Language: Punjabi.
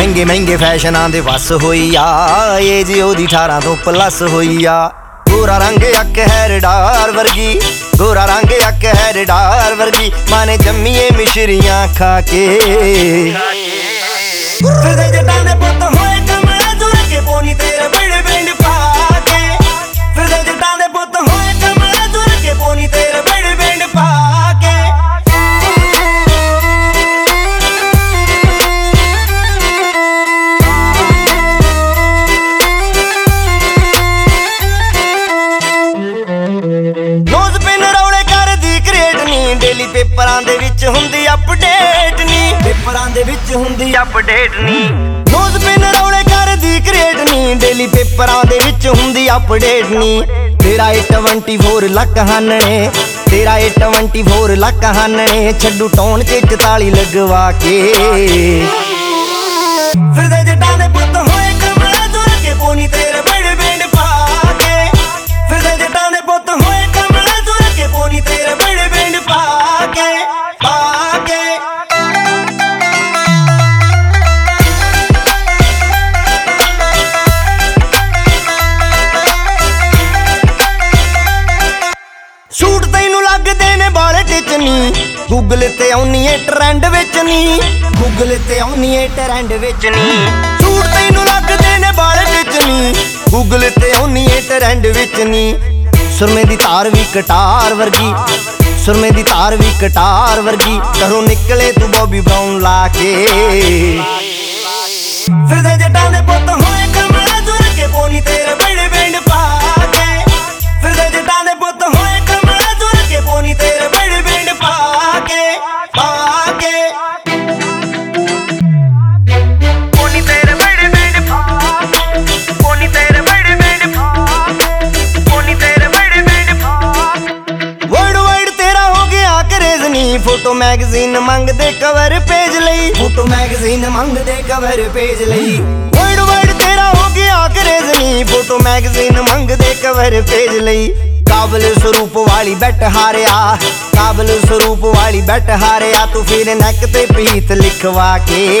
ਮਹਿੰਗੇ ਮਹਿੰਗੇ ਫੈਸ਼ਨਾਂ ਦੇ ਵਸ ਹੋਈ ਆ ਏ ਏਜ ਉਹਦੀ 18 ਤੋਂ ਪਲੱਸ ਹੋਈ ਆ। ਗੋਰਾ ਰੰਗ ਅੱਕ ਹੈ ਰਡਾਰ ਵਰਗੀ, ਗੋਰਾ ਰੰਗ ਅੱਕ ਹੈ ਰਡਾਰ ਵਰਗੀ, ਮਾਨੇ ਜੰਮੀਏ ਮਿਸ਼ਰੀਆਂ ਖਾ ਕੇ। ਫਿਰਦੇ ਜੱਟਾਂ ਦੇ ਨੋਜ਼ ਪਿੰਨ ਰੌਲੇ ਕਰਦੀ ਕ੍ਰੀਏਟ ਨਹੀਂ ਡੇਲੀ ਪੇਪਰਾਂ ਦੇ ਵਿੱਚ ਹੁੰਦੀ ਅਪਡੇਟ ਨਹੀਂ ਪੇਪਰਾਂ ਦੇ ਵਿੱਚ ਹੁੰਦੀ ਅਪਡੇਟ ਨਹੀਂ ਨੋਜ਼ ਪਿੰਨ ਰੌਲੇ ਕਰਦੀ ਕ੍ਰੀਏਟ ਨਹੀਂ ਡੇਲੀ ਪੇਪਰਾਂ ਦੇ ਵਿੱਚ ਹੁੰਦੀ ਅਪਡੇਟ ਨਹੀਂ ਤੇਰਾ ਇਹ 24 ਲੱਖ ਹਾਨਣੇ ਤੇਰਾ ਇਹ 24 ਲੱਖ ਹਾਨਣੇ ਛੱਡੂ ਟੌਣ ਚ 44 ਲਗਵਾ ਕੇ। ਲੱਗਦੇ ਨੇ ਨੀ। ਗੂਗਲ ਤੇ ਆਉਣੀ ਏ ਟ੍ਰੈਂਡ ਵਿੱਚ ਨੀ। ਗੂਗਲ ਤੇ ਆਉਣੀ ਏ ਟ੍ਰੈਂਡ ਵਿੱਚ ਨੀ। ਸੂਟ ਤੈਨੂੰ ਲੱਗਦੇ ਨੇ ਬਾਲੇ ਟਿਚ ਨੀ। ਗੂਗਲ ਤੇ ਆਉਣੀ ਏ ਟ੍ਰੈਂਡ ਵਿੱਚ ਨੀ। ਸੁਰਮੇ ਦੀ ਤਾਰ ਵੀ ਕਟਾਰ ਵਰਗੀ। ਸੁਰਮੇ ਦੀ ਤਾਰ ਵੀ ਕਟਾਰ ਵਰਗੀ। ਘਰੋਂ ਨਿਕਲੇ ਤੂੰ ਬੋਬੀ ਬਰਾਊਨ ਲਾ ਕੇ। ਫਿਰਦੇ ਜੱਟਾਂ ਦੇ ਪੁੱਤ ਹੋਏ ਨਹੀਂ ਫੋਟੋ ਮੈਗਜ਼ੀਨ ਮੰਗਦੇ ਕਵਰ ਪੇਜ ਲਈ। ਫੋਟੋ ਮੈਗਜ਼ੀਨ ਮੰਗਦੇ ਕਵਰ ਪੇਜ ਲਈ। ਵਰਡ ਵਾਈਡ ਤੇਰਾ ਹੋ ਗਿਆ ਕਰੇਜ਼ ਨਹੀਂ ਫੋਟੋ ਮੈਗਜ਼ੀਨ ਮੰਗਦੇ ਕਵਰ ਪੇਜ ਲਈ। ਕਾਬਲ ਸਰੂਪ ਵਾਲੀ ਬੈਟ ਹਾਰਿਆ। ਕਾਬਲ ਸਰੂਪ ਵਾਲੀ ਬੈਟ ਹਾਰਿਆ। ਤੂੰ ਫਿਰ ਨੈਕ ਤੇ ਪ੍ਰੀਤ ਲਿਖਵਾ ਕੇ।